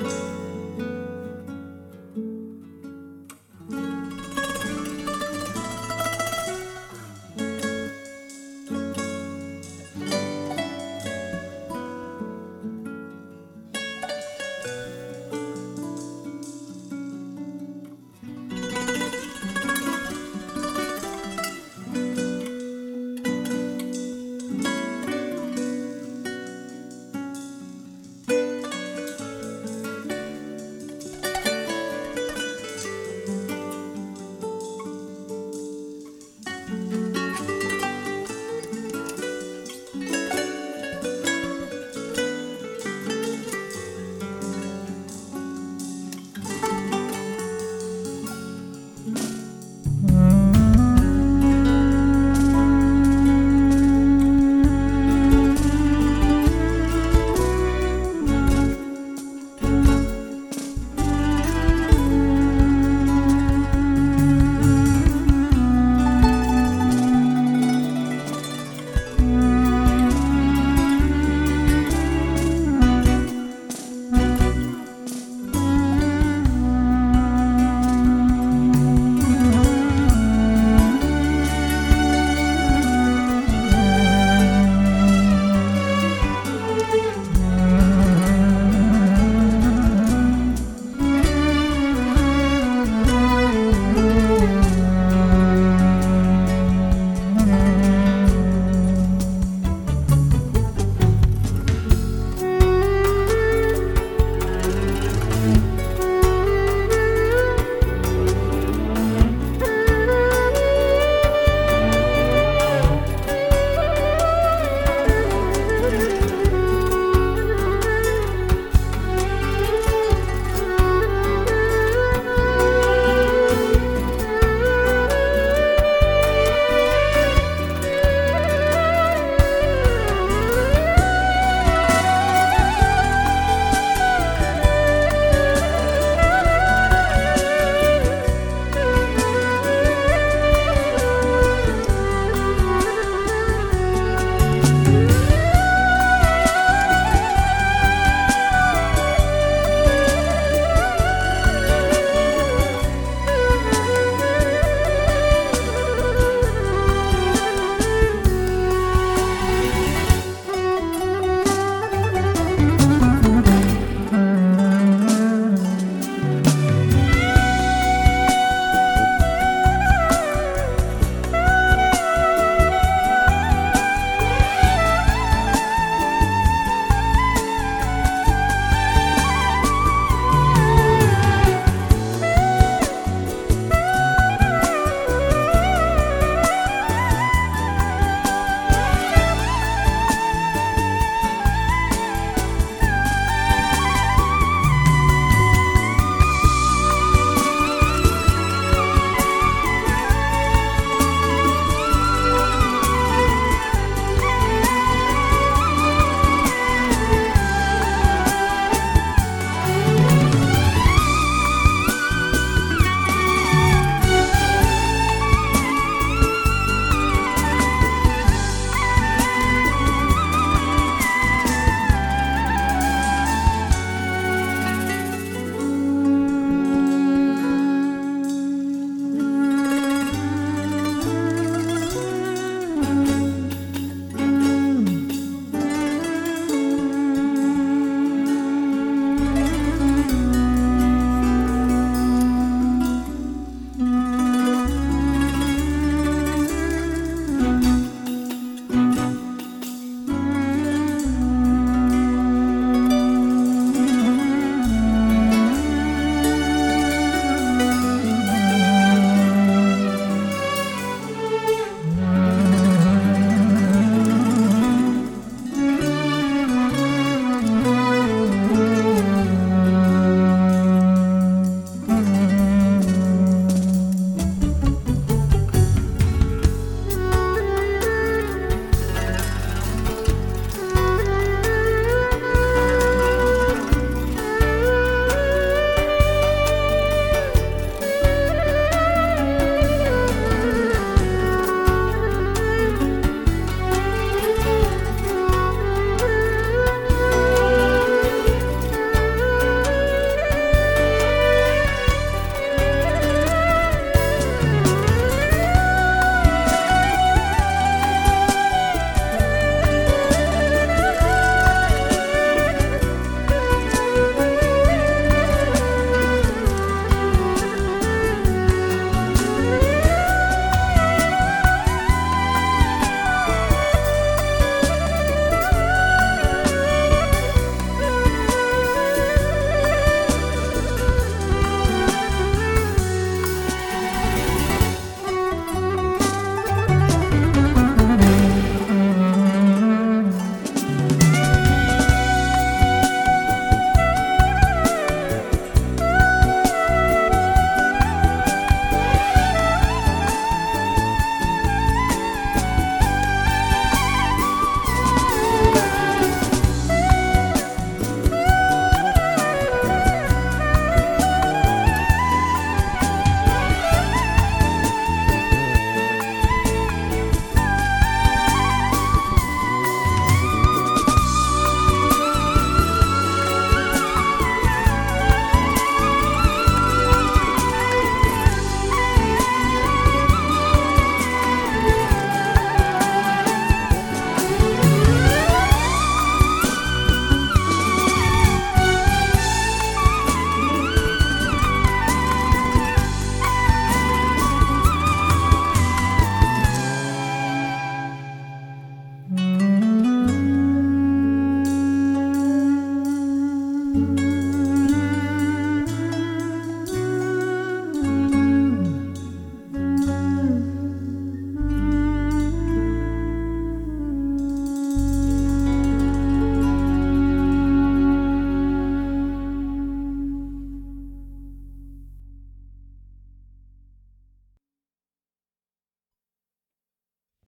Bye.